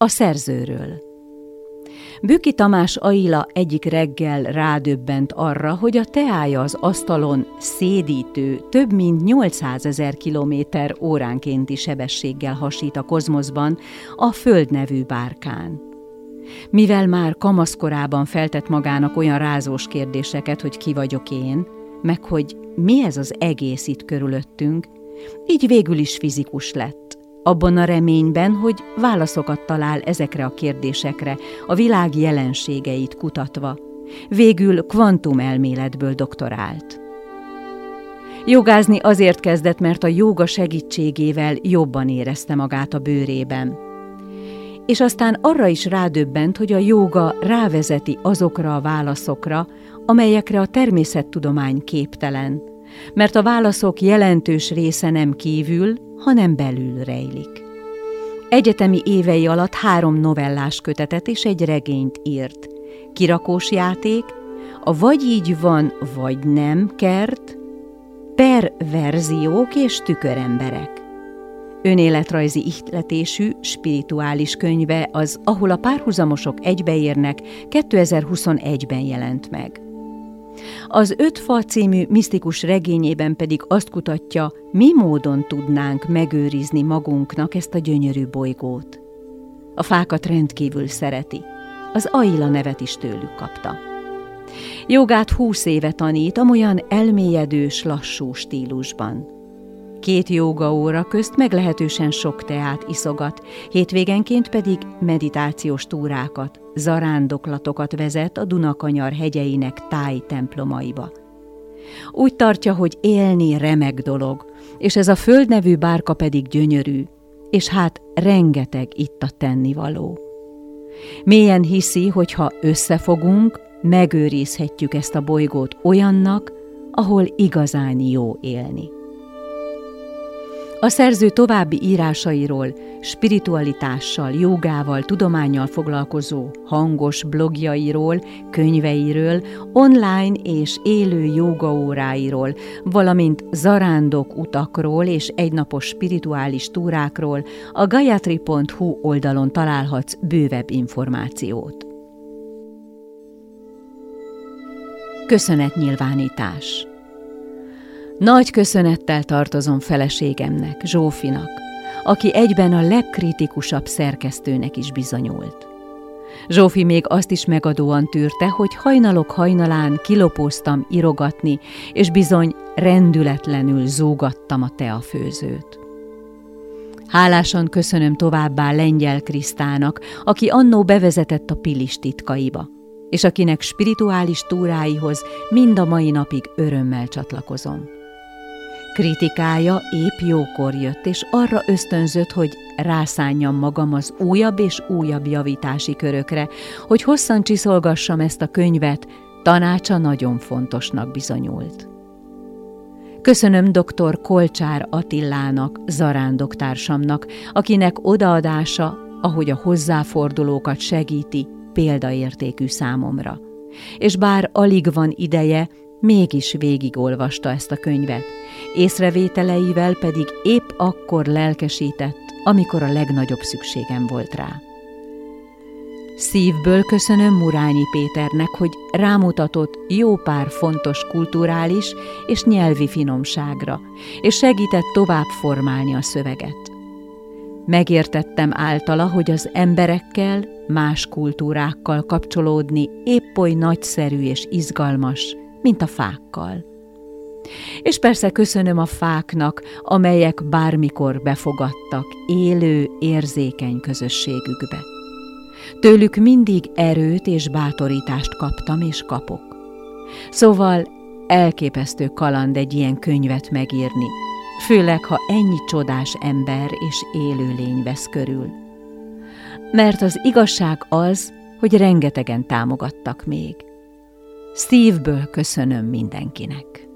A szerzőről Büki Tamás Aila egyik reggel rádöbbent arra, hogy a teája az asztalon szédítő, több mint 800 ezer kilométer óránkénti sebességgel hasít a kozmoszban a Föld nevű bárkán. Mivel már kamaszkorában feltett magának olyan rázós kérdéseket, hogy ki vagyok én, meg hogy mi ez az egész itt körülöttünk, így végül is fizikus lett abban a reményben, hogy válaszokat talál ezekre a kérdésekre, a világ jelenségeit kutatva. Végül kvantumelméletből doktorált. Jogázni azért kezdett, mert a jóga segítségével jobban érezte magát a bőrében. És aztán arra is rádöbbent, hogy a jóga rávezeti azokra a válaszokra, amelyekre a természettudomány képtelen, mert a válaszok jelentős része nem kívül, hanem belül rejlik. Egyetemi évei alatt három novellás kötetet és egy regényt írt. Kirakós játék, a Vagy így van, vagy nem kert, perverziók és tüköremberek. Önéletrajzi ihletésű, spirituális könyve az, ahol a párhuzamosok egybeérnek, 2021-ben jelent meg. Az Öt fa című misztikus regényében pedig azt kutatja, mi módon tudnánk megőrizni magunknak ezt a gyönyörű bolygót. A fákat rendkívül szereti. Az Aila nevet is tőlük kapta. Jogát húsz éve tanít, amolyan elmélyedős, lassú stílusban. Két jóga óra közt meglehetősen sok teát iszogat, hétvégenként pedig meditációs túrákat, zarándoklatokat vezet a Dunakanyar hegyeinek táj templomaiba. Úgy tartja, hogy élni remek dolog, és ez a föld nevű bárka pedig gyönyörű, és hát rengeteg itt a tennivaló. Mélyen hiszi, hogy ha összefogunk, megőrizhetjük ezt a bolygót olyannak, ahol igazán jó élni. A szerző további írásairól, spiritualitással, jogával, tudományjal foglalkozó hangos blogjairól, könyveiről, online és élő jogaóráiról, valamint zarándok utakról és egynapos spirituális túrákról a gayatri.hu oldalon találhatsz bővebb információt. Köszönetnyilvánítás nagy köszönettel tartozom feleségemnek, Zsófinak, aki egyben a legkritikusabb szerkesztőnek is bizonyult. Zsófi még azt is megadóan tűrte, hogy hajnalok hajnalán kilopóztam irogatni, és bizony rendületlenül zúgattam a teafőzőt. Hálásan köszönöm továbbá Lengyel Krisztának, aki annó bevezetett a pilis titkaiba, és akinek spirituális túráihoz mind a mai napig örömmel csatlakozom. Kritikája épp jókor jött, és arra ösztönzött, hogy rászánjam magam az újabb és újabb javítási körökre, hogy hosszan csiszolgassam ezt a könyvet, tanácsa nagyon fontosnak bizonyult. Köszönöm dr. Kolcsár Attilának, zarándoktársamnak, akinek odaadása, ahogy a hozzáfordulókat segíti, példaértékű számomra. És bár alig van ideje, mégis végigolvasta ezt a könyvet, észrevételeivel pedig épp akkor lelkesített, amikor a legnagyobb szükségem volt rá. Szívből köszönöm Murányi Péternek, hogy rámutatott jó pár fontos kulturális és nyelvi finomságra, és segített tovább formálni a szöveget. Megértettem általa, hogy az emberekkel, más kultúrákkal kapcsolódni épp oly nagyszerű és izgalmas, mint a fákkal. És persze köszönöm a fáknak, amelyek bármikor befogadtak élő, érzékeny közösségükbe. Tőlük mindig erőt és bátorítást kaptam és kapok. Szóval elképesztő kaland egy ilyen könyvet megírni, főleg ha ennyi csodás ember és élőlény vesz körül. Mert az igazság az, hogy rengetegen támogattak még. Szívből köszönöm mindenkinek.